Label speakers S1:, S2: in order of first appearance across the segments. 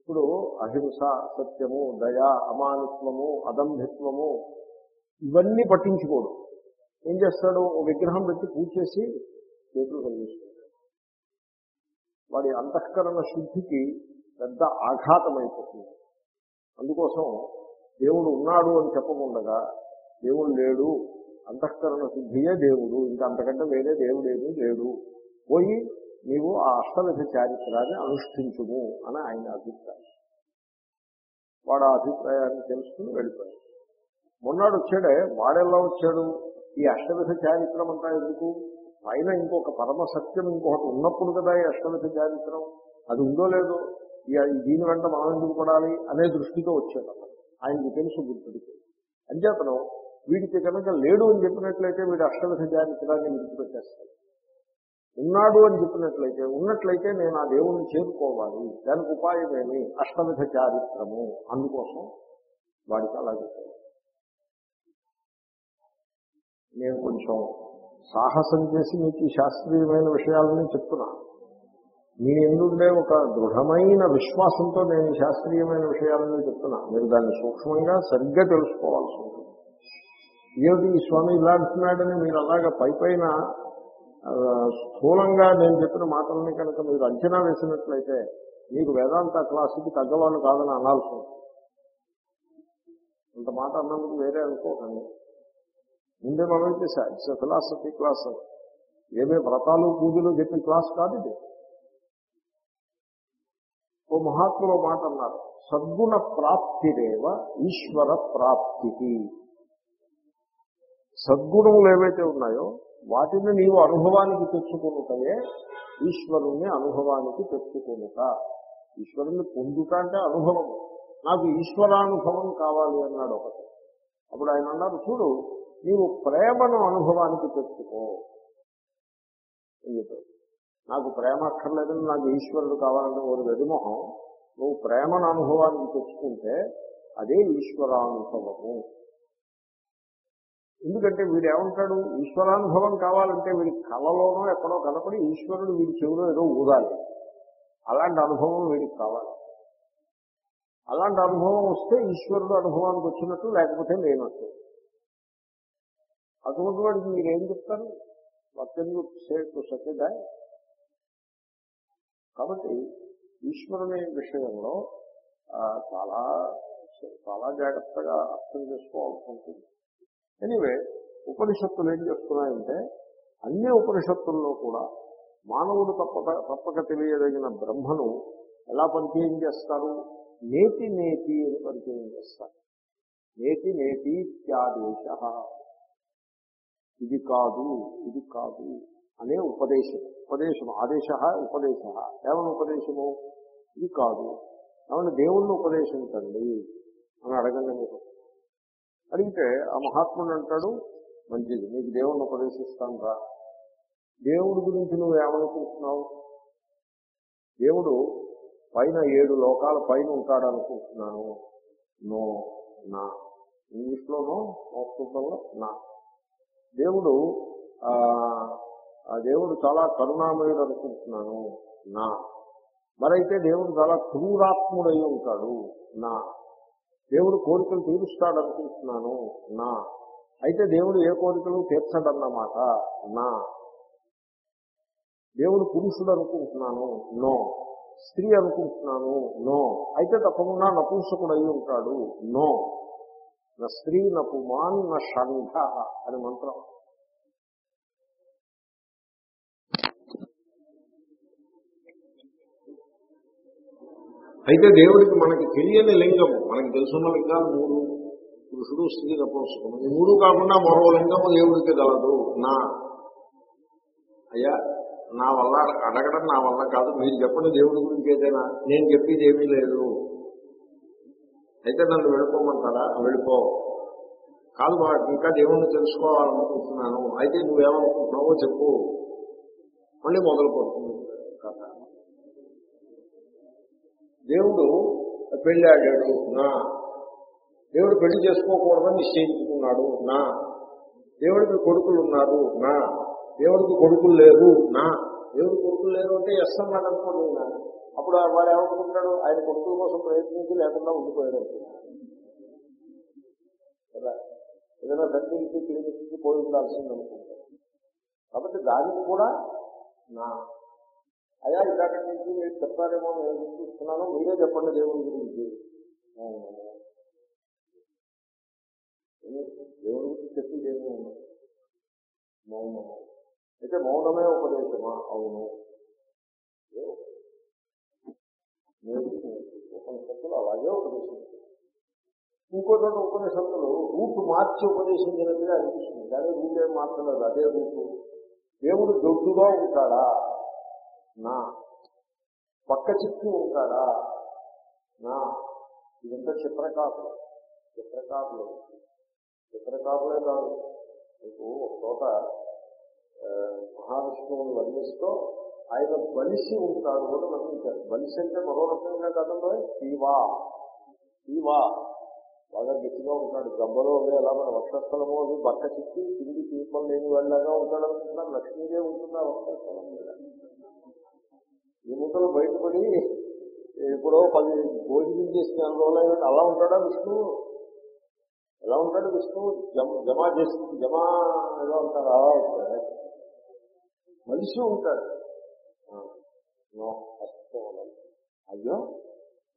S1: ఇప్పుడు అహింస సత్యము దయ అమానిత్వము అదంభిత్వము ఇవన్నీ పట్టించుకోడు. ఏం చేస్తాడు? ఓ విగ్రహం పెట్టి పూజ చేసి చేతులు కలిగిస్తాడు వాడి అంతఃకరణ శుద్ధికి పెద్ద ఆఘాతం అయిపోతుంది అందుకోసం దేవుడు ఉన్నాడు అని చెప్పకుండగా దేవుడు లేడు. అంతఃకరణ శుద్ధియే దేవుడు. ఇంకా అంతకంటే వేరే దేవుడేమీ లేడు. పోయి నీవు ఆ అష్టవిధ చారిత్రాన్ని అనుష్ఠించుము అని ఆయన అభిప్రాయం. వాడు ఆ అభిప్రాయాన్ని తెలుసుకుని వెళ్ళిపోయాడు. మొన్నాడు వచ్చాడే వాడెలా వచ్చాడు? ఈ అష్టవిధ చారిత్రం అంతా ఎందుకు? పైన ఇంకొక పరమ సత్యం ఇంకొకటి ఉన్నప్పుడు కదా ఈ అష్టవిధ చారిత్రం. అది ఉందో లేదో? ఈ దీని వెంట మనం ఎందుకు పడాలి అనే దృష్టితో వచ్చాడు ఆయనకి తెలుసు గుర్తుడికి అంచేతను వీడికి కనుక లేడు అని చెప్పినట్లయితే వీడు అష్టవిధ చారిత్రాన్ని విడిచిపెట్టేస్తాడు. ఉన్నాడు అని చెప్పినట్లయితే ఉన్నట్లయితే నేను ఆ దేవుణ్ణి చేరుకోవాలి. దానికి ఉపాయం ఏమి? అష్టవిధ చారిత్రము. అందుకోసం వాడికి అలా చెప్పాను. నేను కొంచెం సాహసం చేసి మీకు ఈ శాస్త్రీయమైన విషయాలని చెప్తున్నా. మీ ఎందుండే ఒక దృఢమైన విశ్వాసంతో నేను ఈ శాస్త్రీయమైన విషయాలని చెప్తున్నా. మీరు దాన్ని సూక్ష్మంగా సరిగ్గా తెలుసుకోవాల్సి ఉంటుంది. ఏమిటి ఈ స్వామి ఇలా అంటున్నాడని మీరు అలాగా పై పైన స్థూలంగా నేను చెప్పిన మాటలని కనుక మీరు అంచనా వేసినట్లయితే మీకు వేదాంత క్లాసుకి తగ్గవాళ్ళు కాదని అనాల్సి అంత మాట అన్నందుకు వేరే అనుకోకండి. ముందే మనం చేశా ఇట్స్ ఫిలాసఫీ క్లాస్ ఏమే వ్రతాలు పూజలు చెప్పే క్లాస్ కాదు ఇది. ఓ మహాత్ములు మాట అన్నారు సద్గుణ ప్రాప్తిరేవ ఈశ్వర ప్రాప్తికి. సద్గుణములు ఏవైతే ఉన్నాయో వాటిని నీవు అనుభవానికి తెచ్చుకునుటయే ఈశ్వరుణ్ణి అనుభవానికి తెచ్చుకునుట. ఈశ్వరుణ్ణి పొందుట అంటే అనుభవం. నాకు ఈశ్వరానుభవం కావాలి అన్నాడు ఒకటి అప్పుడు ఆయన అన్నారు చూడు నీవు ప్రేమను అనుభవానికి తెచ్చుకో. అని చెప్పాడు. నాకు ప్రేమ అక్కర్లేదని నాకు ఈశ్వరుడు కావాలని ఒక వెరిమొహం నువ్వు ప్రేమను అనుభవానికి తెచ్చుకుంటే అదే ఈశ్వరానుభవము. ఎందుకంటే వీడు ఏమంటాడు ఈశ్వరానుభవం కావాలంటే వీడి కళలోనో ఎక్కడో కనపడి ఈశ్వరుడు వీడి చెవిలో ఏదో ఊదాలి. అలాంటి అనుభవం వీడికి కావాలి. అలాంటి అనుభవం వస్తే ఈశ్వరుడు అనుభవానికి వచ్చినట్టు లేకపోతే లేనట్టు. అటువంటి వాడికి మీరేం చెప్తారు? వర్తన్యూ సేటు సత్యదా? కాబట్టి ఈశ్వరుని విషయంలో చాలా చాలా జాగ్రత్తగా అర్థం చేసుకోవాల్సి ఉంటుంది. ఎనీవే ఉపనిషత్తులు ఏం చేస్తున్నాయంటే అన్ని ఉపనిషత్తుల్లో కూడా మానవుడు తప్పక తప్పక తెలియదగిన బ్రహ్మను ఎలా పరిచయం చేస్తారు? నేతి నేతి అని పరిచయం చేస్తారు. నేతి నేతి ఇత్యాదేశ. ఇది కాదు ఇది కాదు అనే ఉపదేశం. ఉపదేశం ఆదేశ ఉపదేశ. ఏమని ఉపదేశము? ఇది కాదు. కాబట్టి దేవుణ్ణి ఉపదేశించండి అని అడగండి మీరు. అడిగితే ఆ మహాత్ముడు అంటాడు మంచిది నీకు దేవుణ్ణి ఉపదేశిస్తాను రా. దేవుడి గురించి నువ్వు ఏమనుకుంటున్నావు? దేవుడు పైన ఏడు లోకాల పైన ఉంటాడనుకుంటున్నాను నో నా. ఇంగ్లీష్లోనో సంస్కృతంలో నా. దేవుడు ఆ ఆ దేవుడు చాలా కరుణామయుడు అనుకుంటున్నాను. నా. మరైతే దేవుడు చాలా క్రూరాత్ముడై ఉంటాడు. నా. దేవుడు కోరికలు తీరుస్తాడు అనుకుంటున్నాను నా. అయితే దేవుడు ఏ కోరికలు తీర్చడన్నమాట? నా. దేవుడు పురుషుడు అనుకుంటున్నాను నో. స్త్రీ అనుకుంటున్నాను. నో. అయితే తప్పకుండా నపుంసకుడు అయి ఉంటాడు. నో. నా స్త్రీ నపుమాన్ నా షంఘ అని మంత్రం. అయితే దేవుడికి మనకి తెలియని లింగము మనకి తెలుసున్న లింగాలు మూడు. పురుషుడు స్త్రీ నపుంసకము ఈ మూడు కాకుండా మరో లింగము దేవుడికి గలదు నా. అయ్యా నా వల్ల అడగడం నా వల్ల కాదు. మీరు చెప్పండి దేవుడి గురించి ఏదైనా. నేను చెప్పేది ఏమీ లేదు. అయితే నన్ను వెళ్ళిపోమంటారా? వెళ్ళిపో. కాదు బా ఇంకా దేవుణ్ణి తెలుసుకోవాలనుకుంటున్నాను. అయితే నువ్వేమనుకుంటున్నావో చెప్పు. మళ్ళీ మొదలు పడుతుంది కథ దేవుడు పెళ్ళాడాడు నా. దేవుడు పెళ్ళి చేసుకోకూడదని నిశ్చయించుకున్నాడు నా. దేవుడికి కొడుకులు ఉన్నారు నా. దేవుడికి కొడుకులు లేరు నా. దేవుడికి కొడుకులు లేరు అంటే ఎస్ అన్నాడు అనుకోండి నా అప్పుడు వాడు ఏమనుకుంటాడు ఆయన కొడుకుల కోసం ప్రయత్నించి లేకుండా ఉండిపోయాడు కదా? ఏదైనా తగ్గించి తిరిగి పోయి ఉండాల్సింది అనుకుంటాడు కాబట్టి దానికి కూడా నా. అయ్యా ఇలాంటి నుంచి మీరు చెప్తారేమో నేను చూస్తున్నాను మీరే చెప్పండి దేవుడి గురించి. దేవుడి గురించి చెప్పి ఏమీ ఉండదు మౌనము. అయితే మౌనమే ఉపదేశమా? అవును. ఉపనిషత్తులు అలాగే ఉపదేశించారు. ఇంకో చోట ఉపనిషత్తులు రూట్ మార్చి ఉపదేశించినట్టుగా అనిపిస్తుంది. కానీ రూట్ ఏం మార్చలేదు. అదే రూటు. దేవుడు దొడ్డుగా ఉంటాడా? నా. పక్క చిక్కి ఉంటాడా? నా. ఇదంతా చిత్రకారులు చిత్రకారులు చిత్రకారులే కాదు. మీకు ఒక చోట మహావిష్ణువుని వర్ణిస్తూ ఆయన బలిసి ఉంటాడు అని వర్ణించారు బలిసి అంటే మరో రకంగా కదంలో తీవా తీవా బాగా గట్టిగా ఉంటాడు. గబ్బలో అవి ఎలా మన వక్షస్థలము అవి బక్క చిక్కి తిండి తీర్పం లేని వాళ్ళగా ఉంటాడు అనుకుంటున్నారు. లక్ష్మీదే ఉంటుంది ఆ వక్షస్థలం మీద? ఈ ముక్కలు బయటపడి ఎప్పుడో పది భోజనం చేసి నాలుగు రోజులు అలా ఉంటాడా విష్ణువు ఎలా ఉంటాడు విష్ణువు జమ జమా చేసి జమా ఏదో ఉంటాడు అలా ఉంటాడు? మనిషి ఉంటాడు. అయ్యో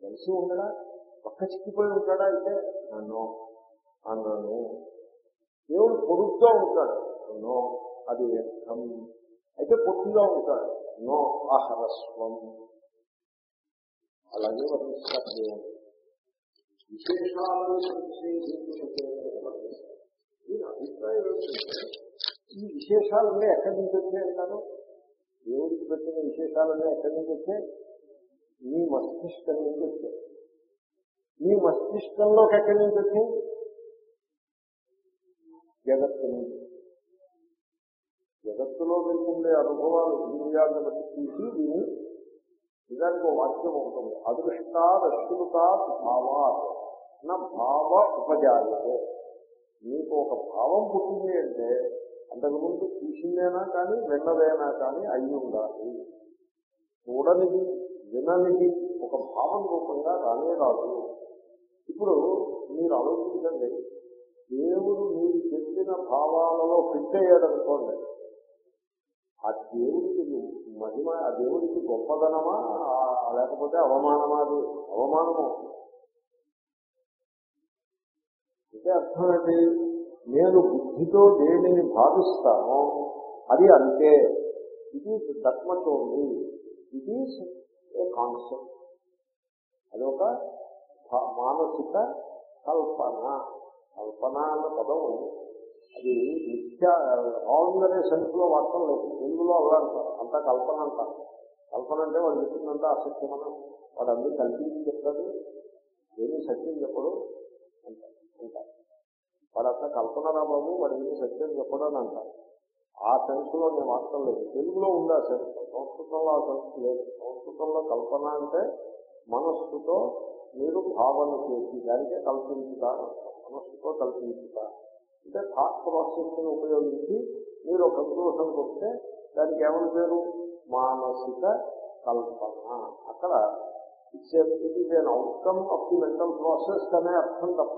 S1: మనిషి ఉండడా? పక్క చిక్కిపోయి ఉంటాడా అయితే? నన్ను అన్నాను. దేవుడు పొడుగ్గా ఉంటాడు. నో అది అయితే పొట్టిగా ఉంటాడు. నో అహరస్వం. అలాగే వర్ణిస్తారు దేవుడు. విశేషాలను సంక్షేపించుటకే దీని అభిప్రాయం ఏంటంటే ఈ విశేషాలన్నీ ఎక్కడి నుంచి వచ్చాయి అంటారు? దేవుడికి పెట్టిన విశేషాలన్నీ ఎక్కడి నుంచి వచ్చాయి? మీ మస్తిష్కం నుంచి వచ్చాయి. మీ మస్తిష్కంలోకి ఎక్కడి నుంచి వచ్చాయి? జగత్తు నుంచి. జగత్తులో మీకు ఉండే అనుభవాలు ఇంద్రియాలను తీసి విని నిజానికి ఒక వాక్యం ఉంటుంది. అదృష్టాదశ్రుతా భావాత్. నా భావ ఉపజాయతే. మీకు ఒక భావం పుట్టింది అంటే అంతకుముందు చూసిందేనా కానీ విన్నదేనా కానీ అయి ఉండాలి. చూడనిది విననిది ఒక భావం రూపంగా రానే రాదు. ఇప్పుడు మీరు ఆలోచించండి. దేవుడు మీరు చెప్పిన భావాలలో పెట్టేయడనుకోండి ఆ దేవుడికి మహిమ ఆ దేవుడికి గొప్పదనమా? లేకపోతే అవమానమా? అది అవమానము. అంటే అర్థం ఏంటి? నేను బుద్ధితో దేనిని భావిస్తానో అది అంతే. ఇది తత్మచోండి ఇది ఏ కాన్సెప్ట్ అది ఒక మానసిక కల్పన. కల్పన అన్న పదం అది నిత్య రాంగ్ అనే సెన్స్లో వాడటం లేదు. తెలుగులో అలా అంటారు. అంతా కల్పన అంటారు. కల్పన అంటే వాడు చెప్పిందంతా అసత్యమనం వాడు అందరూ కల్పించి చెప్తాడు. ఏమీ సత్యం చెప్పడు అంటారు. అంటారు. వాడు అంతా కల్పన రా బాబు వాడు ఏమీ సత్యం చెప్పడు అని అంటారు. ఆ సెన్స్లో నేను వాడటం లేదు. తెలుగులో ఉంది ఆ సెన్స్ సంస్కృతంలో ఆ సెన్స్ లేదు. సంస్కృతంలో కల్పన అంటే మనస్సుతో మీరు భావన చేసి దానికే కల్పించుతా మనస్సుతో కల్పించుతా. అంటే థాట్ ప్రాసెస్ని ఉపయోగించి మీరు ఒక కంక్లూషన్కి వస్తే దానికి ఏమని పేరు? మానసిక కల్పన. అక్కడ it's it is an outcome of the mental process అనే అర్థం తప్ప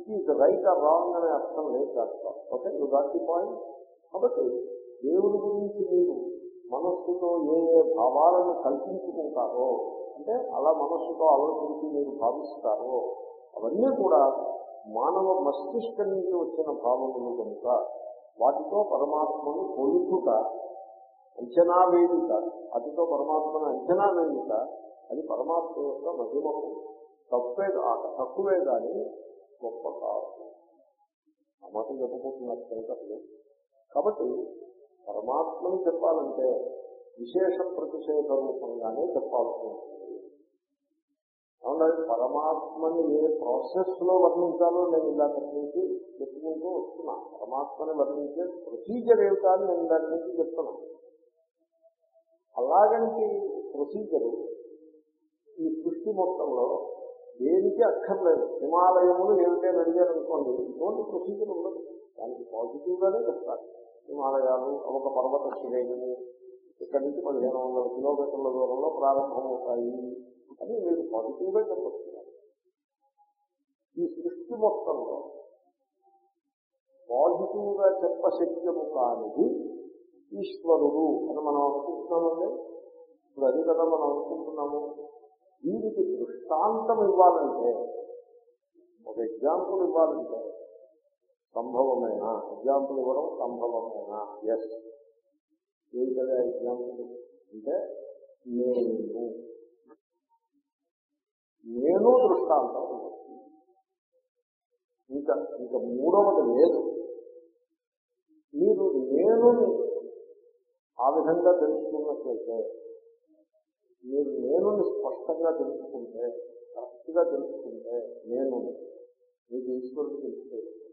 S1: it is right or wrong అనే అర్థం లేదు దాంట్లో okay you got the point కాబట్టి దేవుడి గురించి మీరు మనస్సుతో ఏ ఏ భావాలను కల్పించుకుంటారో అంటే అలా మనస్సుతో ఆలోచించి మీరు భావిస్తారో అవన్నీ కూడా మానవ మస్తిష్కం నుంచి వచ్చిన భావములు కనుక వాటితో పరమాత్మను కొలుచుట అంచనా వేయుట వాటితో పరమాత్మను అంచనా వేయుట అది పరమాత్మ యొక్క మహిమకు తప్పే తక్కువే కానీ గొప్ప కాదు. ఆ మాట చెప్పబోతున్నారు శంకర్లు. కాబట్టి పరమాత్మను చెప్పాలంటే విశేష ప్రతిషేధ రూపంగానే చెప్పాల్సి ఉంటుంది. అవునండి పరమాత్మని ఏ ప్రాసెస్లో వర్ణించాలో నేను ఇందాక నుంచి చెప్పుకుంటూ వస్తున్నాను పరమాత్మని వర్ణించే ప్రొసీజర్ ఏమిటా అని నేను ఇందాక నుంచి చెప్తున్నాను అలాగంటి ప్రొసీజరు ఈ సృష్టి మొత్తంలో దేనికి అక్కర్లేదు? హిమాలయములు ఏమిటని అడిగారు అనుకోండి ఇటువంటి ప్రొసీజర్ ఉండదు. దానికి పాజిటివ్ గానే చెప్తారు. హిమాలయాలు ఒక పర్వత శ్రేణిని ఇక్కడి నుంచి పదిహేను వందల కిలోమీటర్ల దూరంలో ప్రారంభమవుతాయి అని మీరు పాజిటివ్గా చెప్పచ్చు ఈ సృష్టి మొత్తంలో పాజిటివ్గా చెప్పశక్యము కానిది ఈశ్వరుడు అని మనం అనుకుంటున్నామండి? ఇప్పుడు అది కదా మనం అనుకుంటున్నాము. దీనికి దృష్టాంతం ఇవ్వాలంటే ఒక ఎగ్జాంపుల్ ఇవ్వాలంటే సంభవమేనా? ఎగ్జాంపుల్ ఇవ్వడం సంభవమేనా? ఎస్ ఏంటది ఎగ్జాంపుల్? అంటే నేను. నేను దృష్టాంతం. ఇంకా ఇంకా మూడవది లేదు. మీరు నేను ఆ విధంగా తెలుసుకున్నట్లయితే మీరు నేను స్పష్టంగా తెలుసుకుంటే కరెక్ట్గా తెలుసుకుంటే నేను మీకు ఈశ్వరుడు తెలుసుకోవచ్చు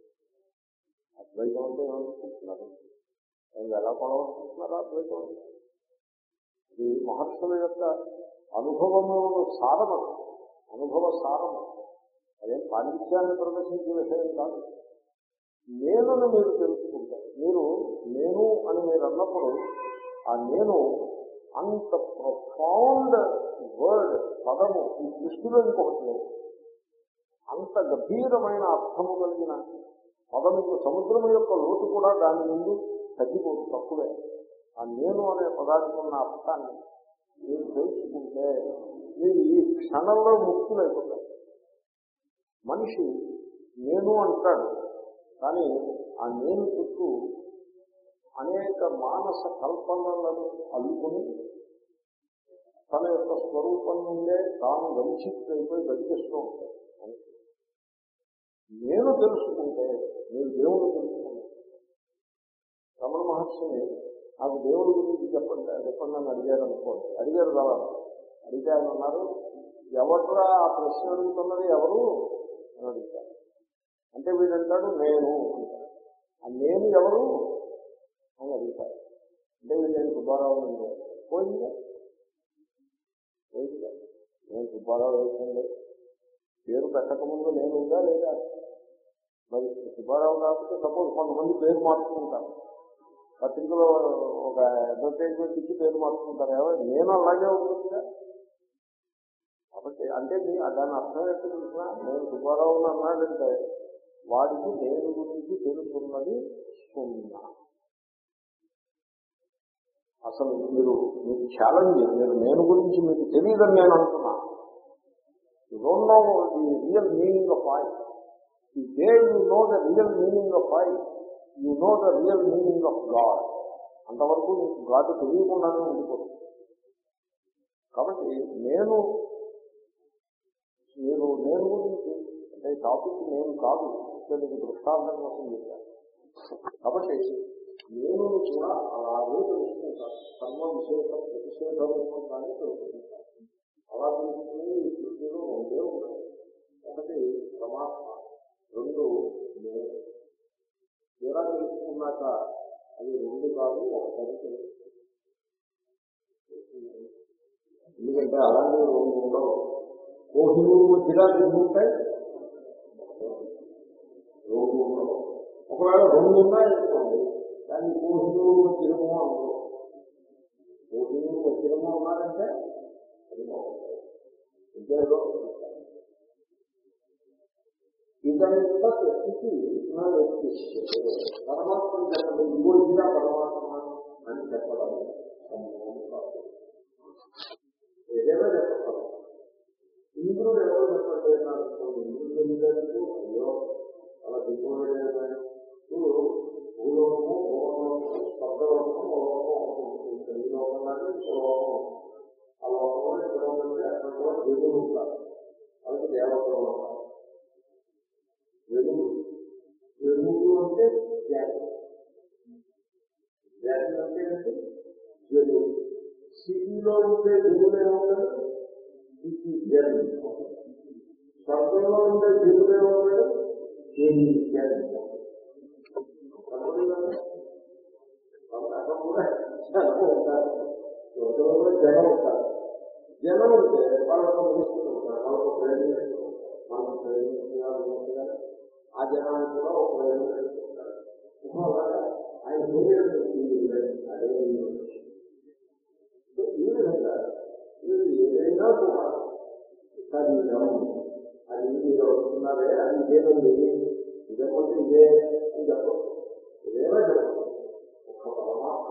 S1: అద్వైతం అంటే ఏమనుకుంటున్నారు? నేను ఎలా కొనవనుకుంటున్నారా ద్వైతం ఇది మహర్షుల యొక్క అనుభవంలో సారము అనుభవ సారము అదేం పాండిత్యాన్ని ప్రదర్శించే విషయం కాదు. నేనుని మీరు తెలుసుకుంటారు. మీరు నేను అని మీరు అన్నప్పుడు ఆ నేను అంత ప్రొఫౌండ్ వర్డ్ పదము ఈ దృష్టిలో ఇంకొకటి లేదు. అంత గంభీరమైన అర్థము కలిగిన పదము సముద్రము యొక్క లోతు కూడా దాని ముందు తగ్గిపోదు తప్పుడే ఆ నేను అనే పదార్థం ఉన్న అర్థాన్ని మీరు తెలుసుకుంటే మీరు ఈ క్షణంలో ముక్తులైపోతారు మనిషి నేను అంటాడు కానీ ఆ నేను చుట్టూ అనేక మానస కల్పనలను అల్లుకొని తన యొక్క స్వరూపం నుండే తాను వంచితైపోయి బతికిస్తూ ఉంటాడు. నేను తెలుసుకుంటే మీరు దేవుడు తెలుసుకున్నారు రమణ మహర్షిని నాకు దేవుడి గురించి చెప్పండి చెప్పండి అని అడిగారు అనుకోండి. అడిగారు కదా అడిగితే ఆయన అన్నారు ఎవట్రా ఆ ప్రశ్న అడుగుతున్నది? ఎవరు? అని అడుగుతారు అంటే వీడంటాడు నేను ఆ నేను ఎవరు? అని అడుగుతారు అంటే వీళ్ళు నేను సుబ్బారావు అండి పోయిందా? పోయిందా? నేను సుబ్బారావు వేసండి పేరు పెట్టకముందు నేను ఉందా లేదా? మరి సుబ్బారావు కాకపోతే సపోజ్ కొంతమంది పేరు మార్చుకుంటారు. పత్రికలో ఒక అడ్వర్టైజ్మెంట్ ఇచ్చి పేరు మార్చుకుంటారు. ఎవరు నేను అలాగే ఉంటుందిగా. కాబట్టి అంటే మీ దాని అర్థం ఎక్కడ తెలిసిన నేను సుబ్బారావు అన్నాడంటే వాడికి నేను గురించి తెలుసున్నది సున్నా. అసలు మీరు మీకు ఛాలెంజ్ మీరు నేను గురించి మీకు తెలియదని నేను అంటున్నా. You don't know the real meaning of I the day you know the real meaning of I you know the real meaning of God అంతవరకు నీకు గాడ్ తెలియకుండానే ఉండిపోతుంది. కాబట్టి నేను మీరు నేను గురించి అంటే టాపిక్ నేను కాదు నీకు దృష్టాంతం కోసం చెప్పాను. కాబట్టి నేను కూడా అలాగే తెలుసుకుంటాను. కర్మ విశేషం ప్రతిషేధ రూపంగానే తెలుసుకుంటాను. అలా తెలుసుకుని ఈ సృష్టిలో రెండే ఉన్నాయి ఒకటి పరమాత్మ రెండు నేను. తీరా తెలుసుకున్నాక అది రెండు కాదు ఒకసారి తెలుస్తుంది ఎందుకంటే అలాగే రెండు ఉండవు కోహినూరు మధ్యలో రెండు ఉంటాయి. రెండు ఉండవు. ఒకవేళ రెండు ఉన్నాయనుకోండి దాన్ని కోహినూరు వజ్రము అనుకో కోహినూరు వజ్రము ఉన్నారంటే అది బాగుంటుంది. విద్యలో ఇదంతా ఇది నా నేర్పిస్తుంది పరమాత్మ చెప్పడం ఇగో ఇదిగా పరమాత్మ అని చెప్పడం సంభవం కాదు ఏదైనా చెప్పగలం ఇంద్రుడు ఎవరు చెప్పండి నాకు ఇంద్రుడు తెలియదు అయ్యో అలా దిక్కుపోయేది భూలోకము భూలోకము స్వర్గలోకము లోకము ఈ లోకంలోనే ఇంకో లోకం ఆ లోకంలో ఎక్కడ ఉందంటే అక్కడ కూడా దేవుడు ఉంటారు వాళ్ళకి దేవతలు ఉంటారు వెలుగు. వెలుగు అంటే జ్ఞానం జ్ఞానం అంటే ఏంటి? వెలుగు. సిటీలో ఉండే దేవుడు ఏమవుతాడు సిటీ జ్ఞానం స్వర్గంలో ఉండే దేవుడు ఏమవుతాడు దేని జ్ఞానం స్వర్గంలో జనం ఉంటారు జనం ఉంటే వాళ్ళతో ఉంటారు వాళ్ళకు ప్రేమిస్తారు మనం ప్రేమిస్తున్నారు ఆ జనాన్ని కూడా ఒక ప్రయోజనం పెట్టుకుంటారు ఆయన సూర్యుడు అదే ఏదైనా కూడా అది మీరు వస్తున్నారే అది ఇదేనండి ఇదే అని చెప్పచ్చు. ఇదేనా చెప్పచ్చు. ఒక పరమాత్మ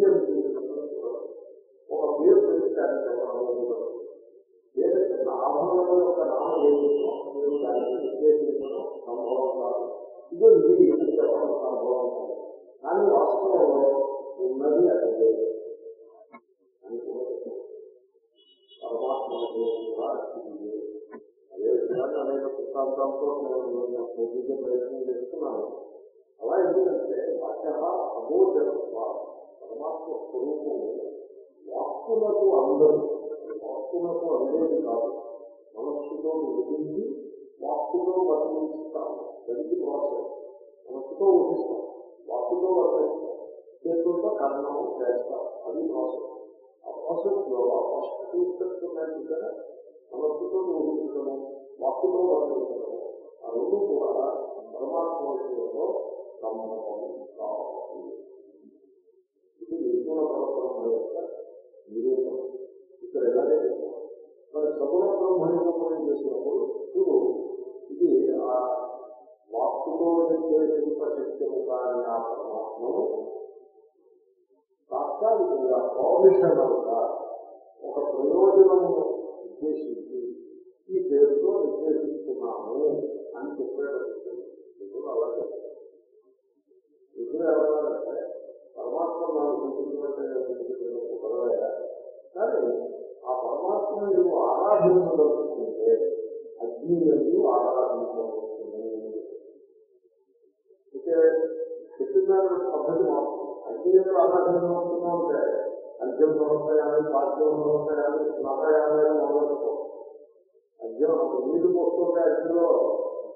S1: ఇది ఒక పేరు పెట్టడానికి ఏదైతే ఆభరణం యొక్క నామం ఏమిటో మీరు దాన్ని విశ్లేషించడం సంభవం కాదు ఇదో ఇది చెప్పడం సంభవం కాదు కానీ వాస్తవంలో ఉన్నది అదే అని కూడా అదే విధంగా అనేక నేను ప్రయత్నం చేస్తున్నాను అలా ఎందుకంటే వాక్య అగోచరత్వ పరమాత్మ స్వరూపము వాక్కులకు అందరు వాక్కులకు అందేది కాదు మనస్సుతో విధించి వాక్కుతో వర్తిస్తాము దానికి ప్రాసెస్ మనస్సుతో ఊహిస్తాం వాక్కుతో వర్తిస్తాం చేతులతో కర్మము చేస్తాం అది ప్రాసెస్ ఆ ప్రాసెస్లో ఆ ఫస్ట్ టూ స్టెప్స్ మనస్సుతో ఊహించడము వాక్కుతో వర్తించడము ఆ రెండు కూడా పరమాత్మ విషయంలో సంభవం కావాలి. ఇది నిర్గుణ పరబ్రహ్మ యొక్క నిరూపణ ఇక్కడ ఎలాగే చెప్తాం మరి సగుణ బ్రహ్మ నిరూపణ చేసినప్పుడు ఇప్పుడు ఇది ఆ వాక్కుతో నిర్దేశింపశక్యము కాని ఆ పరమాత్మను తాత్కాలికంగా ప్రొఫెషనల్గా ఒక ప్రయోజనము ఉద్దేశించి ఈ పేరుతో నిర్దేశిస్తున్నాము అని చెప్పాడు అలా చెప్తారు ఇప్పుడు ఎవరంటే పరమాత్మ నాకు చూపించినట్టే పదవయ్యా కానీ ఆ పరమాత్మ నువ్వు ఆరాధించదలుచుకుంటే అగ్ని నువ్వు ఆరాధించవచ్చును అయితే చెప్పిన పద్ధతి మాత్రం అగ్ని ఎందుకు ఆరాధించవచ్చును అంటే అర్జం సమస్యాలు పాఠ్యం సమస్యాలు నాటయాలు మొదలుకో అద్యం నీరు పోస్తుంటే అగ్నిలో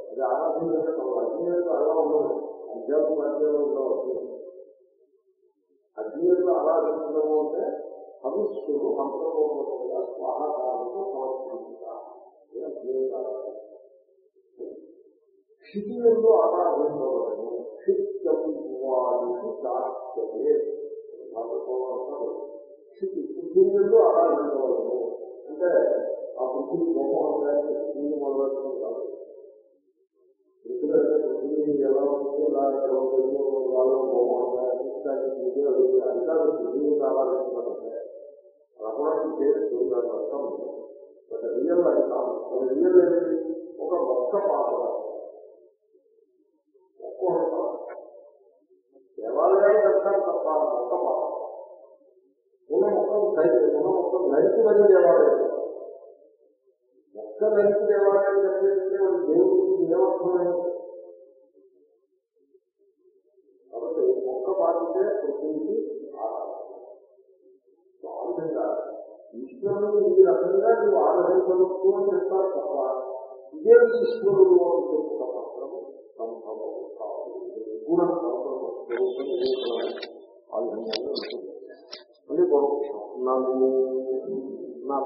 S1: అది ఆరాధించడం అగ్ని ఎందుకు అలా ఉండదు. అద్యం పాఠ్యంలో ఉండవచ్చు. అగ్నిలో ఆరాధించడము అంటే హవిస్సులు మంత్రపూర్వకంగా స్వాహాకారంతో సమర్పించాలి క్షితియంలో ఆరాధించబడను క్షితి అంటే ఆ బుద్ధి బొమ్మ అంటే పృథ్వీని కాదు. ఎందుకంటే ఎలా ఉంటే ఎలా వాళ్ళ బొమ్మ ఉంటాయి అది కాదు పృథ్వీని ఆరాధించాలంటే చేస్తూ దాని అర్థం బట్ రియల్ అది అది రియల్ అనేది ఒక మొక్క పాత్ర ఒక్కొక్క దేవాలయాలు కట్టారు తప్ప మొక్క పాత్ర ఉన్న మొక్కలు దేవాలయం దేవాలయం కట్టిస్తే దేవుడికి ఈశ్వరుడు ఈ రకంగా నువ్వు ఆదరించవచ్చు అని చెప్తారు తప్ప ఇదే ఈశ్వరుడు అని చెప్పుట మాత్రము సంభవం కాదు. గుణ ఆ విధంగా మళ్ళీ పూర్వపక్షం నన్ను నా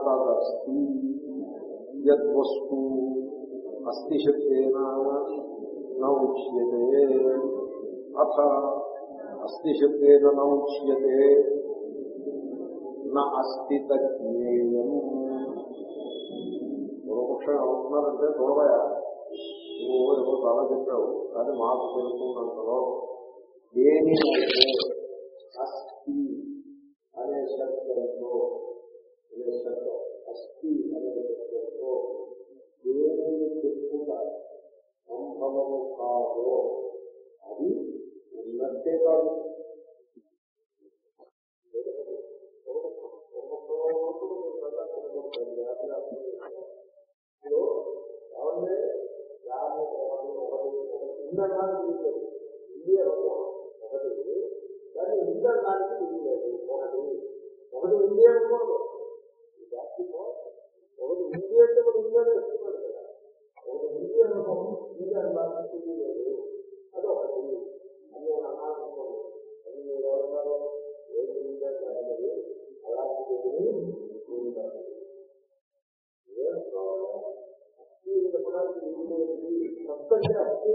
S1: యద్వస్తు అస్థి శక్తేన నౌచ్యతే అథ అస్థి శక్తేన నౌచ్యతే అస్తి తజ్ఞేయం పూర్వపక్షం ఏమంటున్నారంటే చూడవయ నువ్వు ఏవో చాలా చెప్పావు కానీ మాకు తెలుసుకున్నంతలో దేని అస్థి అనే శబ్దంతో అనే శబ్దం అస్థి అనే శబ్దంతో దేనిని చెప్పుట సంభవము కాదో అది ఉన్నట్టే కాదు. ఎవరిని యాభై ఒకటి ఒకటి ఒకటి ఉందన్నానికి వీలు లేదు ఇండియా ఒకటి కానీ ఉందన్నానికి వీలు లేదు ఒకటి ఒకటి ఉంది అనుకోదు ఈ జాతిలో ఒకటి ఉంది అంటే కూడా ఉందని వస్తున్నాడు కదా ఒకటి ఉంది అనుకో ఉంది అనడానికి వీలు లేదు అది ఒకటి అని నేను అన్నాను అనుకోండి అది మీరు ఎవరున్నారో ఏది ఉంటే కాదు అలాంటిది ఉంటారు ఏం కావాలో అస్థి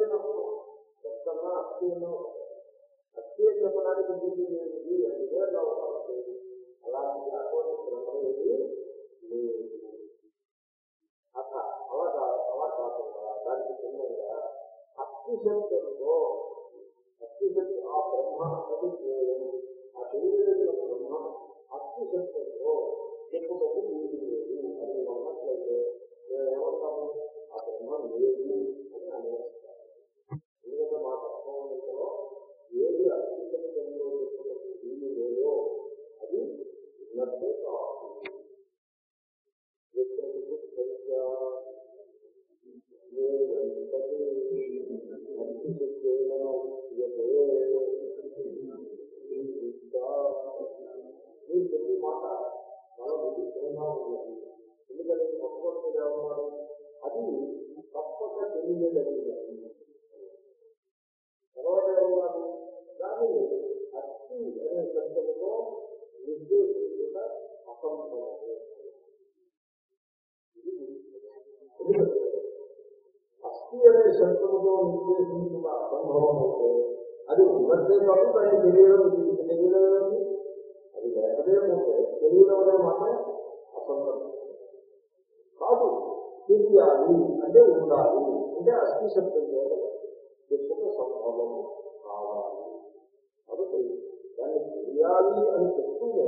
S1: తెలియాలి అని చెప్తూనే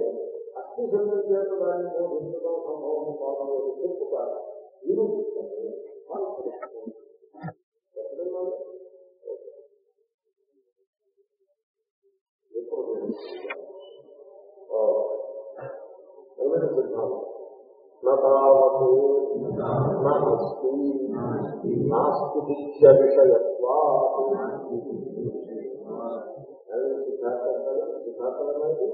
S1: అస్థి శబ్దం చేత దాన్ని బోధించడం సంభవం కావాలి చెప్పుట వీరు సిద్ధాంతం నావతు విషయత్వా సిద్ధాంతం సిద్ధాంతం అంటే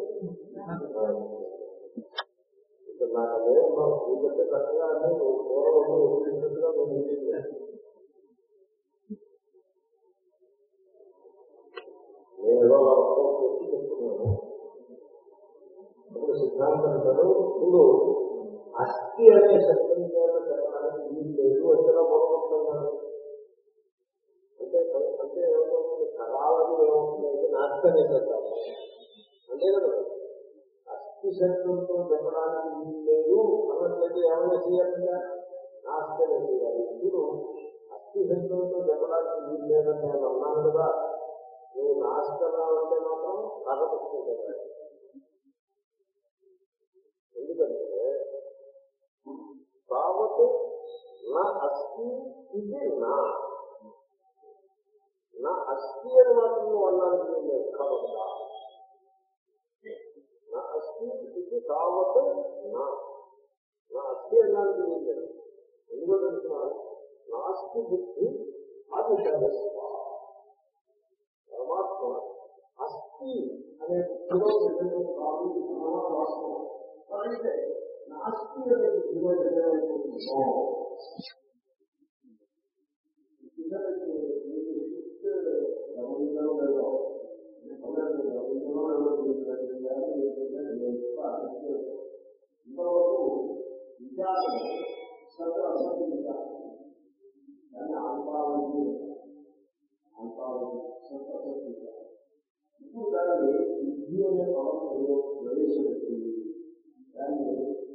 S1: పూర్వం మేము నేను ఏదో వచ్చి చెప్తున్నాను అప్పుడు సిద్ధాంతం అంటారు ఇప్పుడు అస్థి అనే శబ్దం చేత చెప్పడానికి వీలు లేదు. ఎక్కడ మొదలుపెడుతున్నారు అంటే అంటే ఏమవుతుంది కళాలకు ఏమవుతుంది నాస్తి అనే శబ్దం అంతే కదా. అస్థి శబ్దంతో చెప్పడానికి వీలు లేదు. అన్నట్లయితే ఏమైనా చేయాలంటే నాస్తి అనే చేయాలి. ఇప్పుడు అస్థి శబ్దంతో చెప్పడానికి వీలు లేదని నేను అన్నాను కదా. నువ్వు నాస్తి అన్నావు అంటే మాత్రం కథపుస్తుంది తావత్ నా అస్థి ఇది నా. నా అస్థి అని మాత్రం నువ్వు అన్నానికి లేదు కాబట్టా నా అస్థి ఇది తావత్ నా. నా అస్థి అన్నానికి లేదు ఎందుకో తెలుసుకున్నాను నాస్తి బుద్ధి అది పరమాత్మ అస్థి అనే బుద్ధిలో కాదు వాస్తవం అయితే ఇంతవరకు విచారం సత అసలు దాన్ని ఇప్పుడు దాన్ని విద్య అనే పదంలో ప్రవేశపెట్టింది దాన్ని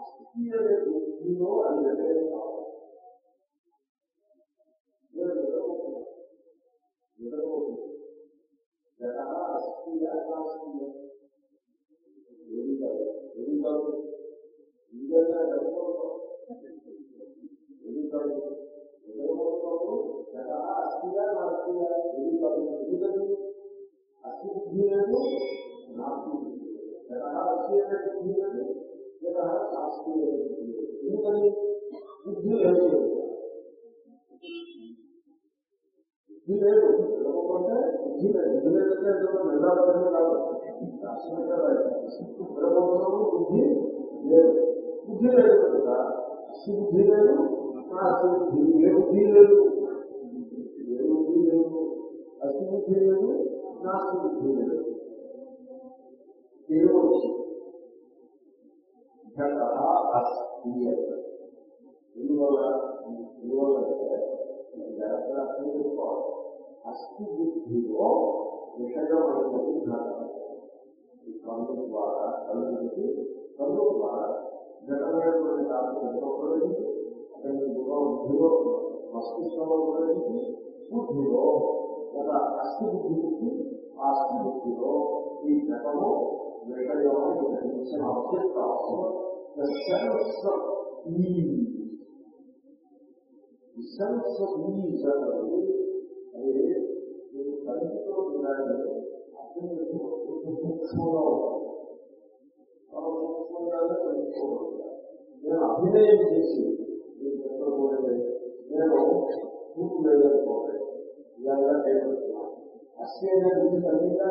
S1: అసిద్ధి జగ అస్థి అనాస్తి లేదు లేదు జగ అస్థి ఎందుకని బుద్ధి లేదు బుద్ధి లేదు నిద్రపోతుంటే బుద్ధి లేదు బుద్ధి లేదంటే ఏదో నిద్రపోతుంది కాదు నిద్రపోతున్నప్పుడు బుద్ధి లేదు. బుద్ధి లేదు కనుక అస్థి బుద్ధి లేదు నాస్తి బుద్ధి ఏ బుద్ధి లేదు ఏ బుద్ధి లేదు అస్థి బుద్ధి లేదు నాస్తి బుద్ధి లేదు దేవుడు ఘట అస్థి ఎందువల్ల? ఎందువల్ల అంటే అర్థం చేసుకోవాలి. అస్థి బుద్ధిలో విషయమైనది ఘటన ఈ కళ్ళు ద్వారా కన్నుకి కళ్ళు ద్వారా ఘటమైనటువంటి కారణంలో ప్రవేశించి అతని బుద్ధిలో మస్తిష్కంలో ప్రవేశించి బుద్ధిలో ఒక అస్థి బుద్ధి ఆ అస్థి బుద్ధిలో ఈ ఘటము విషయమై గ్రహించిన ఆబ్జెక్ట్ ఆఫ్ ద సెన్స్ అన్నది అది మీరు అర్థం సూక్ష్మంగా ఉంటుంది సూక్ష్మంగానే తెలుసుకోవాలి నేను అభినయం చేసి నేను చెప్పకూడదు నేను పూర్తి లేదనుకోండి ఇలాగా చేయబడుతున్నాను తల్లిగా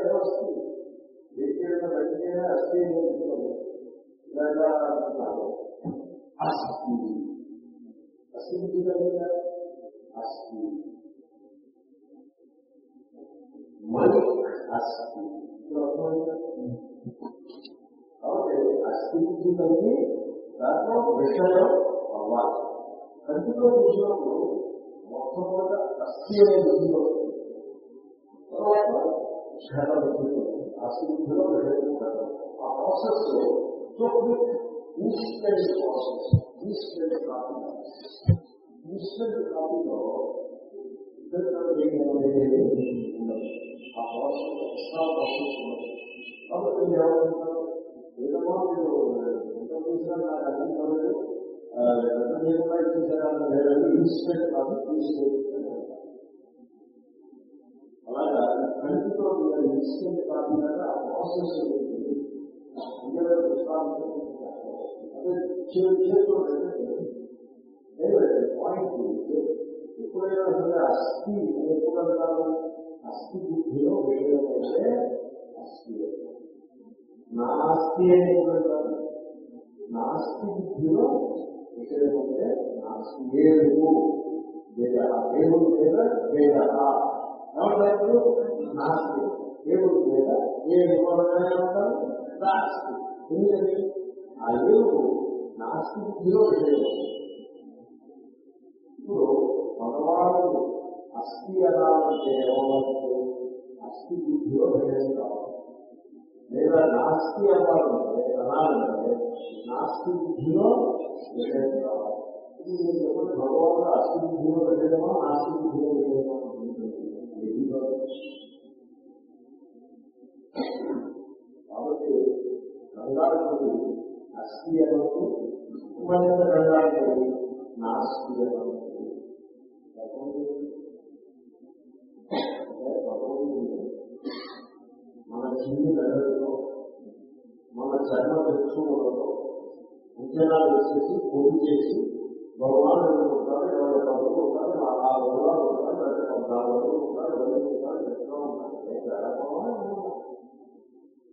S1: ఏమొస్తుంది అస్తి. అస్తి అస్తి బుద్ధి అస్తి కాబట్టి అస్థి కలిగి దాంట్లో విషయం అవ్వాలి కంటితో చూసినప్పుడు మొట్టమొదట అస్థి అనే బుద్ధి వస్తుంది తర్వాత క్షణ బుద్ధి అస్థి బుద్ధిలో విషయం ఆ process so instant process instant copy instant కాపీలో ఆ ప్రాసెస్ ఎక్స్ట్రా ప్రాసెస్ ఉన్నది కాబట్టి మీరు ఏదమ్మా మీరు ఎంత చూసినా నాకు అర్థం కాలేదు ఎంత చేయకుండా లేదంటే కాదు అలాగా కంటితో మీరు ఇన్స్టెంట్ కాకుండా ప్రాసెస్ పాయింట్ ఎప్పుడైనా సరే అస్థి ఎప్పుడు అంటారు అస్థి బుద్ధిలో అస్థి అని ఎప్పుడు అంటారు బుద్ధిలో వేద వేద వేద నాస్తి. ఏడు ఏ ఏడు ఏమంటారు నాస్తి. ఎందుకని ఆ ఏడు నాస్తి ఇప్పుడు భగవానుడు అస్థి అనాలంటే ఏమవుతుంది అస్థి బుద్ధిలో భేదం కావాలి లేదా నాస్తి అనాలంటే అనాలంటే నాస్తి బుద్ధిలో భేదం కావాలి ఇది నేను చెప్పండి భగవానుడు అస్థి బుద్ధిలో భేదమా నాస్తి బుద్ధిలో భేదమా ఏది కాదు. కాబట్టి గంగాధరుడు అస్థి అనకు మరింత గంగాధరుడు నాస్తి అనకు మన చిన్ని మెడలతో మన చర్మ తెలుసుకోవడంలో అంచనాలు వేసేసి పొడి చేసి భగవాను ఉంటారు ఎవరి పనులు ఉంటారు ఆ వదలాలు ఉంటారు లేకపోతే ఉంటారు ఉంటారు ఎట్లా ఉంటారు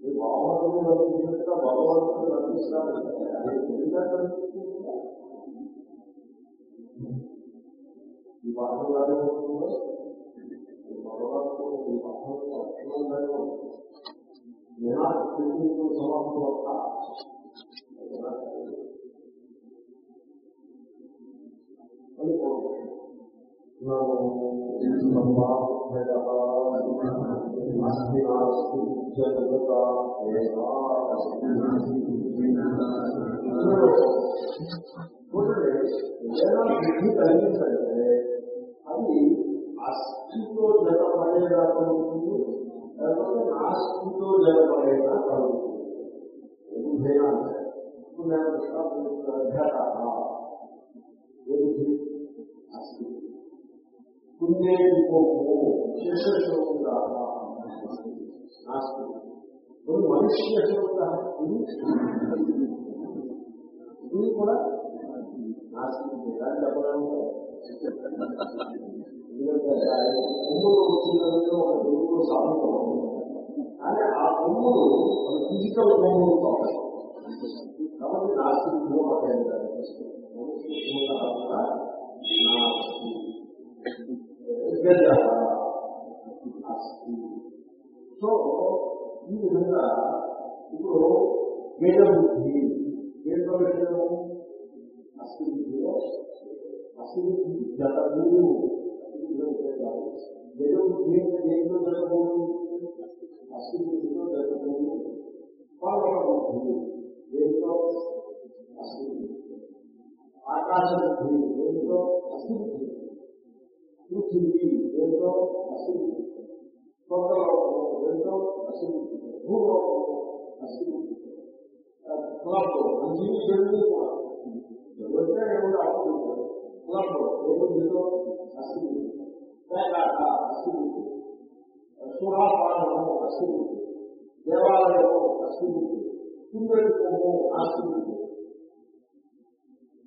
S1: ఈ భావనలు వర్తించినట్టుగా భగవంతుడు వర్తిస్తారంటే అది ఈ ఉంటుందో ఈ భగవంతుడు ఈ లక్షణంగానే ఉంటుంది అస్తి నాస్తి జగత బుద్ధి కలిగిందంటే అది అస్థితో జతపడేదాకా కలుగుతుంది లేకపోతే నాస్తితో జతపడేదా కలుగుతుంది ఇప్పుడు నేను దృష్టాంతం అస్థి పుణ్యేది పోము నాస్తి ఇప్పుడు మనుష్య శోగా ఇది కూడా నాస్తి దాన్ని ఎందుకంటే కొమ్ములు వచ్చిందంటే ఒక కానీ ఆ కొమ్ములు మన ఫిజికల్ కొమ్ములు కావాలి కాబట్టి నాస్తి సో ఈ విధంగా ఇప్పుడు వేద బుద్ధి వేద విషయము అస్థి బుద్ధిలో అస్థి బుద్ధి జతము వేద బుద్ధి అంటే దేంట్లో జరగబోదు అస్థి బుద్ధిలో జతము పాల్గొన బుద్ధి దేంట్లో అస్థి బుద్ధి ఆకాశ బుద్ధి దేంట్లో అస్థి బుద్ధి పృథివీ దేంట్లో అస్థి బుద్ధి స్వర్గలోకము దేంట్లో అస్థి బుద్ధి భూలోకము అస్థి బుద్ధి క్లబ్ మంచి చెడు కూడా ఎవరితే ఏమన్నా అప్పుడు క్లబ్ ఏదో అస్థి బుద్ధి పేకాట అస్థి బుద్ధి సురాపానము అస్థి బుద్ధి దేవాలయము అస్థి బుద్ధి కుండలిపోము ఆస్తి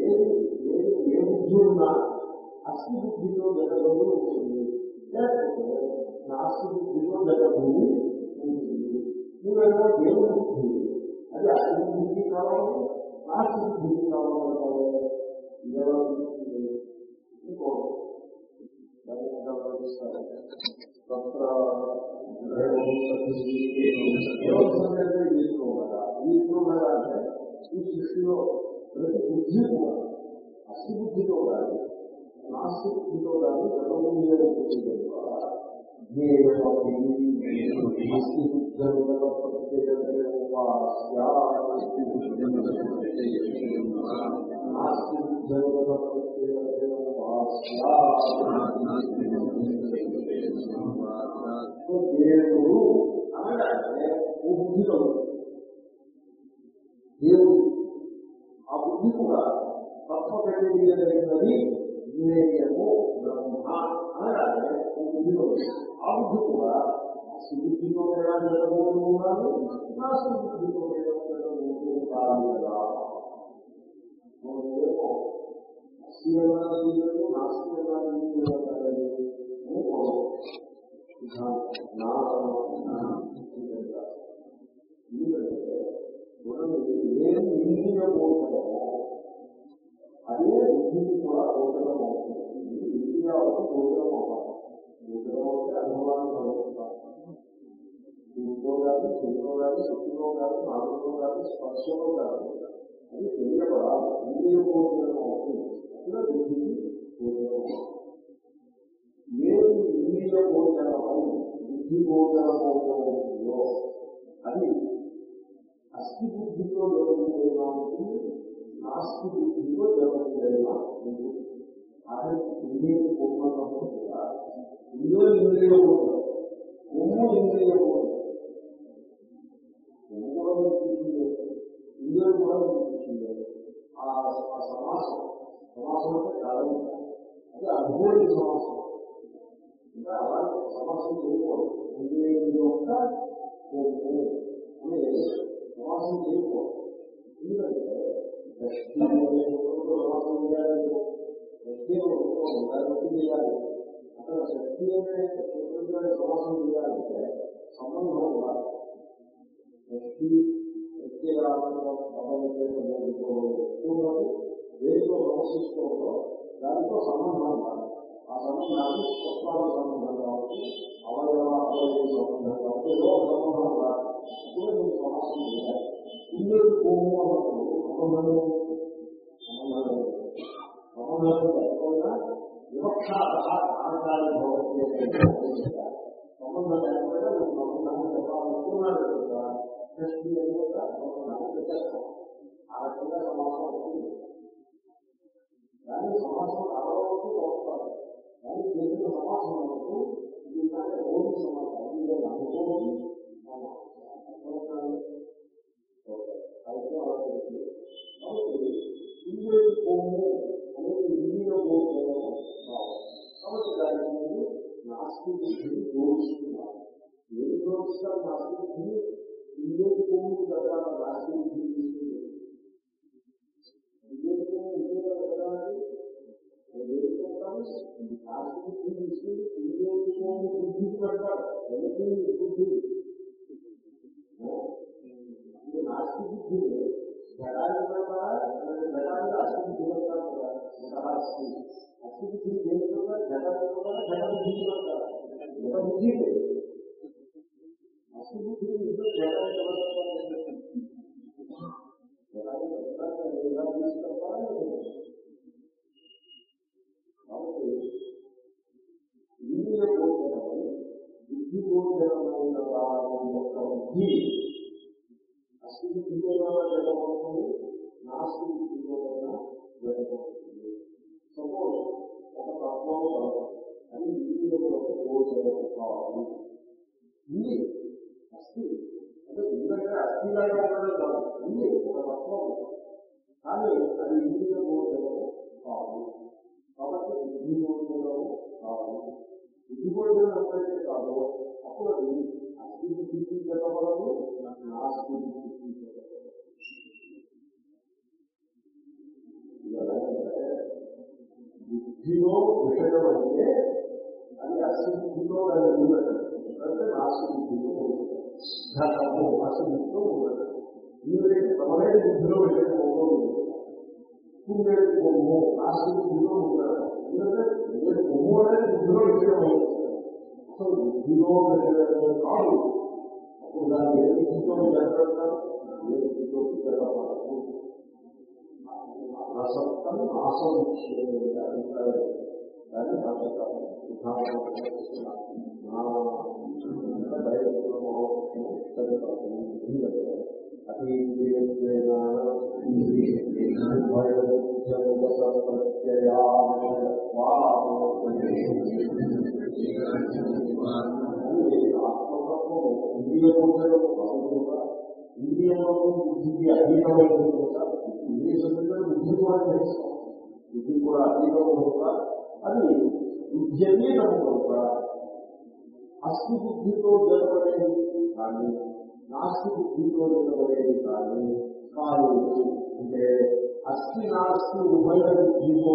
S1: ఏది ఏది ఏ బుద్ధి ఉన్నా అస్థి బుద్ధిలో జగబడి ఉంటుంది లేకపోతే నాస్తి బుద్ధిలో జగబడి ఉంటుంది నువ్వేమో దేవుని బుద్ధి అది అస్థి బుద్ధికి కావాలి నాస్తి బుద్ధికి కావాలి ఇంకో ఈ సృష్టిలో ప్రతి బుద్ధి కూడా అస్థి బుద్ధితో కానీ నాస్తి బుద్ధితో కానీ జగముని దేవుడు అనగానే బుద్ధిలో దేవుడు తప్పకలిగినది జ్ఞేయము బ్రహ్మ అనగానే బుద్ధిలో ఆ బుద్ధి కూడా సుబుద్ధితో జరగబోతూ ఉన్నారు నా సుబుద్ధితో జరగబోతూ ఉంటారు కదా. అస్యవాదీయులు నాస్తివాదీయులు అంటారు ఎందుకంటే అదే బుద్ధికి కూడా గోచరం అవుతుంది ఇంద్రియాలకు గోచరం అవ్వాలి గోచరం అవుతే అనుభవాన్ని కలుగుతారు ఇంట్లో కానీ చెవిలో కానీ శక్తిలో కానీ నాలుగులో కానీ స్పర్శలో కానీ అది తెలియబడాలి ఇంద్రియ గోచరం అవుతుంది అట్లా బుద్ధికి పోతడం ఏది ఇంద్రియ భోజనము బుద్ధి గోచరం అవుతుందో అది అస్థిబుద్ధితో బుద్ధితో ఉంటుంది. నాస్తి బుద్ధితో జరుగుతుందేనా ఉంటుంది ఇంద్రియ పూర్ణము కూడా ఇందులో ఇంద్రియ పూర్ణం కొమ్ము ఇంద్రియ పూర్ణం కొమ్ము కూడా చూసిందే ఇంద్రియం కూడా చూసిందే ఆ సమాసం సమాసం అంటే కాలం అది అభోజి సమాసం ఇంకా అలాంటి సమాసం చేయకూడదు ఇంద్రియం యొక్క అని సమాసం చేయకూడదు ఎందుకంటే సమాసం చేయాలి ఉండాలి చేయాలి అక్కడ శక్తి అనే శక్తి సమాసం చేయాలంటే సంబంధం ఉండాలి శక్తి శక్తి రావడంలో వస్తువులకు దేనితో ప్రదర్శిస్తుందో దానితో సంబంధం ఉండాలి ఆ సంబంధాన్ని స్వప్నాల సంబంధం కావచ్చు అవయవ అవయవ సంబంధం కావచ్చు ఏదో సంబంధం ఉండాలి మీరు సమాసం చేయాలి కోము అన్నప్పుడు సంబంధం వివక్ష ఆకారం సంబంధం లేకుండా నువ్వు సంబంధాన్ని చెప్పాలనుకున్నాడు కదా సృష్టి అని సంబంధాన్ని పెట్టేస్తాం ఆ రకంగా సమాసం అవుతుంది దాన్ని సమాసం అలవాటు వస్తారు దాన్ని చేసిన సమాసం వరకు ఇది ఓడి సమాసం ఇది అనుకోని ఇంద్రియ కోము అనేది ఇంద్రియ కోము కాబట్టి దాని ముందు నాస్తి బుద్ధిని జోడిస్తున్నారు ఏది జోడిస్తారు నాస్తి బుద్ధిని ఇంద్రియ కోము దగ్గర నాస్తి బుద్ధిని తీసుకుంటుంది ఇంద్రియ కోము ఇంద్రియ పెట్టడానికి నాస్తి బుద్ధిని తీసుకుని ఇంద్రియ కోము బుద్ధికి పెడతారు ఎవరికి బుద్ధి నాస్తి బుద్ధిని జడాన్ని పెడతారా జడాన్ని అస్తి బుద్ధి పెడతారు కదా జడాస్తి అస్తి బుద్ధి దేని పెడతారు జడ పెడతారా జడ బుద్ధి పెడతారా బుద్ధి కాబట్టి ఇంద్రియ బుద్ధి గోచరమైన యొక్క బుద్ధి అస్థితి ఇంద్రియాల జగమవుతుంది నాస్తి ఇంద్రియాల జగమవుతుంది సపోజ్ ఒక తత్వం కాదు అది ఇంద్రియములకు గోచరము కావాలి ఉంది అస్థి అంటే ఎందుకంటే అస్థిలాగా ఉండడం కాదు ఉంది ఒక తత్వం కానీ అది ఇంద్రియ గోచరము కాదు కాబట్టి బుద్ధి గోచరము కాదు బుద్ధి గోచరం ఎప్పుడైతే కాదో అప్పుడు అది అస్థితి గుర్తించగలము నాస్తి బుద్ధిలో విషయం అంటే అది అసిద్ధిలో దాన్ని ఉండదు అంటే నాస్తి బుద్ధిలో ఉండదు ఘటము ఉండదు ఎందుకంటే తమనే బుద్ధిలో విషయం ఉండదు పుణ్యుడి కొమ్ము నాస్తి బుద్ధిలో ఉండదు ఎందుకంటే నేను కొమ్ము అనేది బుద్ధిలో విషయం అసలు బుద్ధిలో విషయమే కాదు. అప్పుడు దాన్ని ఏ బుద్ధితో జరగడం ఏ బుద్ధితో జరగబడదు రసత్తం ఆసంక్షేయ అభిప్రాయం. దాన్ని భాషకాలం ఆత్మతత్వం ఇంద్రియ గోచరం బుద్ధికి అధీనమైన ఇంద్రియ బుద్ధి కూడా చేస్తాం బుద్ధి కూడా అధీనం అది బుద్ధి అధీనం అస్థి బుద్ధితో జరపడేది కానీ నాస్తి బుద్ధితో జరపడేది కానీ కాదు అంటే అస్థి నాస్తి ఉభయ బుద్ధితో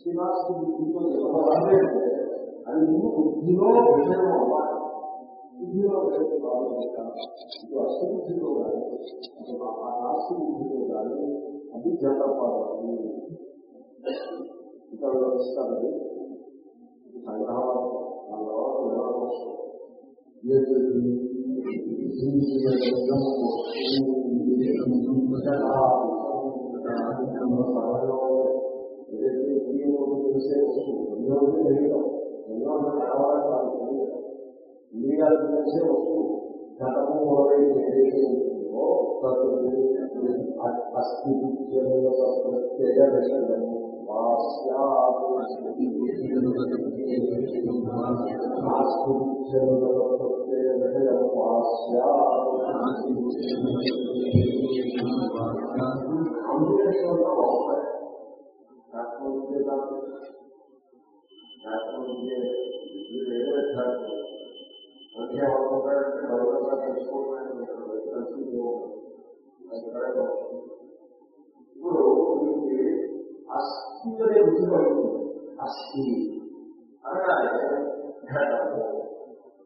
S1: జరగబడేది అస్థి నాస్తి బుద్ధితో జరగబడే అది ముందు బుద్ధిలో విషయం అవ్వాలి బుద్ధిలో విషయం కావాలి ఇది కానీ ఆ బుద్ధిలో కానీ అది జరగబడాలి ఇక్కడ ఇస్తారు సంగ్రహం సంగ్రహం వివరణ ఏదైతే ఇండియన్ తెలిసే వస్తువు ఎన్నో తెలియదు ఎన్నో కావాలి కాదు ఇండియాలు ఇప్పుడు అస్థి అనే బుద్ధి పడుతుంది అస్థి అనగానే ఘటము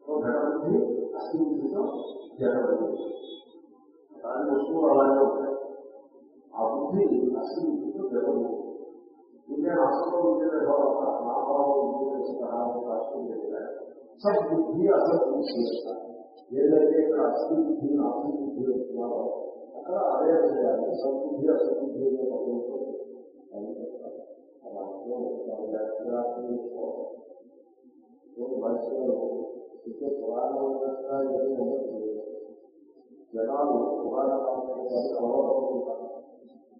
S1: ఓ అస్థి బుద్ధితో దాని వస్తువులు అలాగే ఉంటాయి ఆ బుద్ధి అస్థి బుద్ధితో ఉంటే సద్బుద్ధి అసద్బుద్ధి ఏదైతే ఇక్కడ అస్థి బుద్ధి వస్తున్నారో అక్కడ అదే చేయాలి సద్బుద్ధి అసద్బుద్ధి అనే పదంతో భాషలో పురాణంగా జనాలు పురాణాలు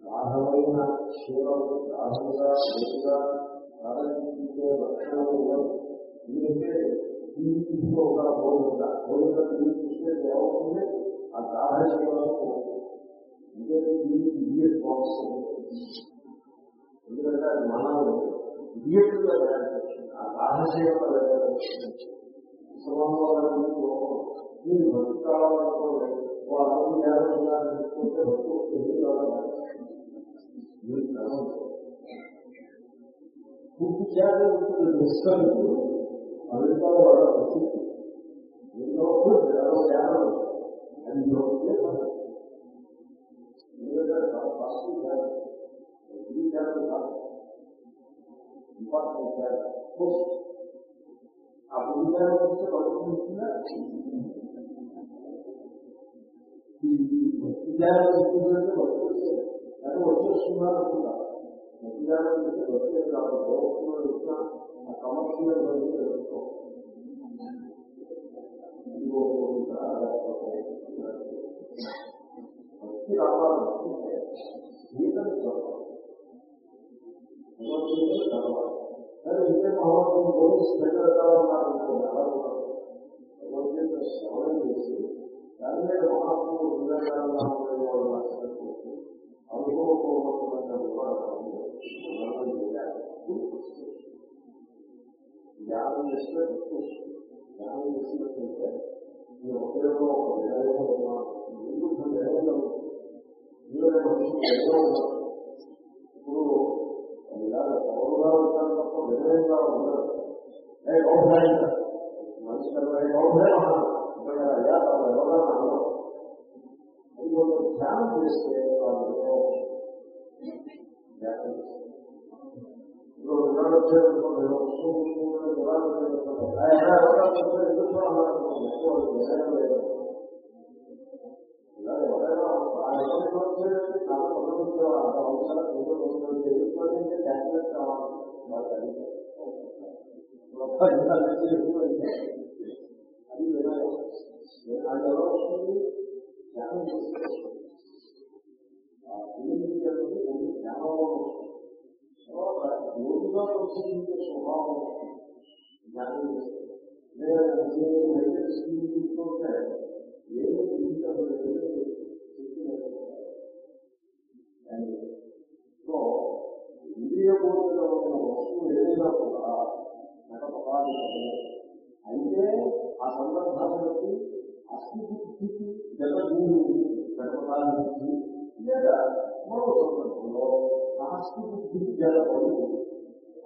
S1: గాఢమైన శూలము గాఢంగా ప్రారంభించే లక్షణం ఎందుకంటే ఈ ఇంట్లో ఒక బోధన బోధన చూస్తే ఏమవుతుంది ఆ గాఢ ఎందుకంటే దీనికి ఇడియట్ బాక్స్ ఎందుకంటే అది ఇడియట్గా మీరు వాళ్ళు పూర్తి ఈ జ్ఞానం కాదు. ఇంపార్టెంట్ జ్ఞానం. ఆ బుద్ధి వస్తే పడుతుందా ఈ భక్తి వచ్చేస్తున్నారు అనుకుంటారు కమర్షియల్ బట్టి తెలుసుకో భక్తి రావాలంటే గీతను చదవాలి భగవద్గీత ఇంకే శ్రవణం చేసి దాని మీద మహాత్ములు వివేకానంద అనుభవపూర్వకమైన వివరణలు ధ్యానం చేస్తే ధ్యానం చేసినట్లయితే ఈ ఒకరిలో ఒక వినయం మనుషులు ఇప్పుడు ఇలాగ ఉంటారు తప్ప వినయంగా మనిషి ధ్యానం చేస్తే వాళ్ళు ఇప్పుడు విరాడు వచ్చేటప్పుడు నేను వస్తూ కూర్చుంటే విరాడు ఇలా ఎవరైనా ఆ ఎవరైనా వచ్చేటప్పుడు చాలా పదవించే అవసరం ఏదో తెలుసుకుంటే క్యాన్సర్ కావాలి వాళ్ళు అడిగారు అది వినయం అది ఎలా వస్తుంది ధ్యానం చేస్తే స్వభావం జ్ఞానం ఏమి సో ఇంద్రియపూర్వకమైన వస్తువు ఏదైనా కూడా నటపకాలి అయితే ఆ సందర్భాన్ని బట్టి అస్థితికి జగద్భూమి లేదా మరో సందర్భంలో నాస్తి బుద్ధి జలపడి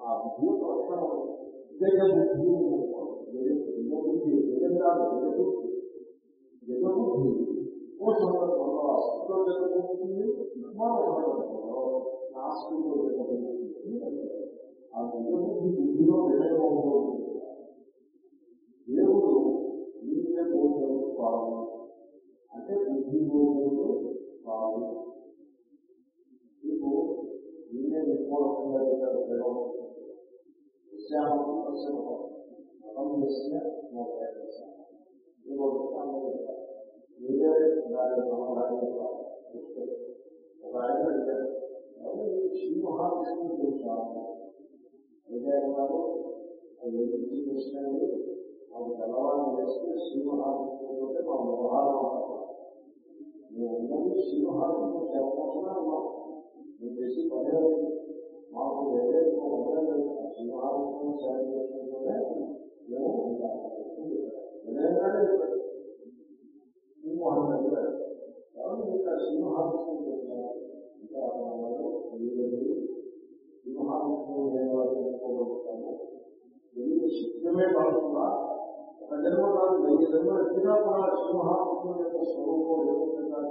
S1: ఆ బుద్ధి యొక్క లక్షణం జగ బుద్ధి బుద్ధి జగంగాలు జగబుద్ధి జగబుద్ధి ఓ సందర్భంలో జగబుద్ధి మరో సందర్భంలో నాస్తితో జగబుద్ధి ఆ జగబుద్ధి బుద్ధిలో దేవుడు అంటే బుద్ధి మీకు విషయాలను ఒక ఆయన శ్రీ మహావిష్ణువు చూసాము విజయగారు చేసినవి మాకు తెల్లవారు చేస్తే శ్రీ మహావిష్ణువు అంటే మా వ్యవహారం మేము ఉన్నది శ్రీ మహావిష్ణువు సేవ కోసమే మేము చేసి పని మాకు వేరే మొదలైన కాకుండా ఒక జన్మ కాదు వెయ్యి జన్మ ఎత్తినా కూడా యొక్క స్వరూపం కాదు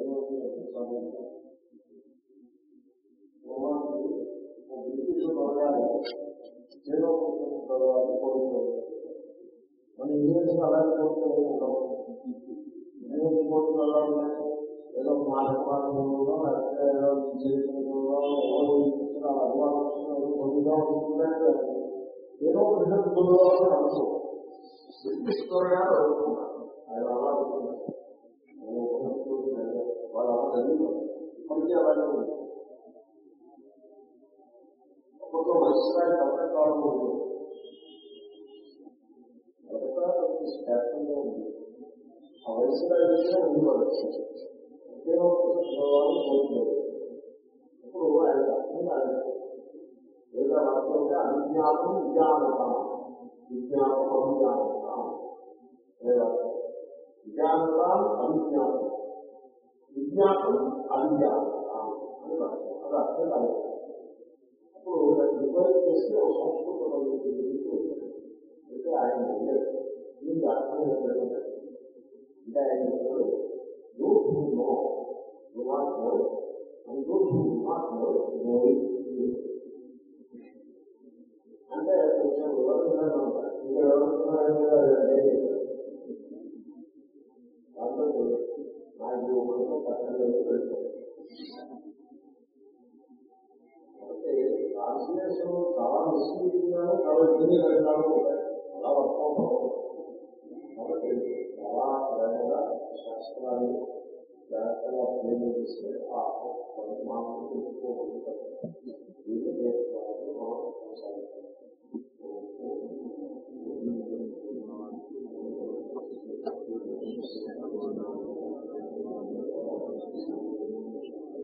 S1: జీరో తర్వాత కోరుకోవాలి మన ఇంగ్లీష్ అలాగే కోరుతూ ఉంటాం ఇంగ్లీష్ కోర్టులు ఎలా ఉన్నాయి ఏదో మానవాళంలో లేకపోతే ఏదో జీవితంలో ఎవరు పుస్తకాలు కొద్దిగా ఉంటుందంటే ఏదో విషయంలో అనుకో బ్రిటిష్ అనుకున్నారు ఆయన అలా అనుకున్నారు వాళ్ళు అలా చదివారు ఇప్పటికీ అలాగే ఉంది ఒక్కొక్క వైశ్రాయి పథకాలు ఉంది. పథకాలు ఉంది ఆ వైశ్రాయిగా వాళ్ళు ఇప్పుడు ఆయన అర్థం కాలేదు రాష్ట్రంలో అజ్ఞాతం విజ్ఞానతాం. విజ్ఞానం లేదా విజ్ఞానతాం అని రాష్ట్రం అది అర్థం కాలేదు. అప్పుడు డివైడ్ చేసి ఒక సంస్కృతంలో అయితే ఆయన దీనికి అర్థం ఏంటంటే అంటే ఆయన అంటే కొంచెం వివరంగా ఉంటారు ఇంకా వివరంగా నాకు పక్కన ఆలోచించి విజ్ఞానం కాబట్టి ఇన్ని రకాలు అలా వర్తం కాబట్టి శాస్త్రాన్ని జాగ్రత్తగా అధ్యయనం చేస్తే ఆ పరిమాణం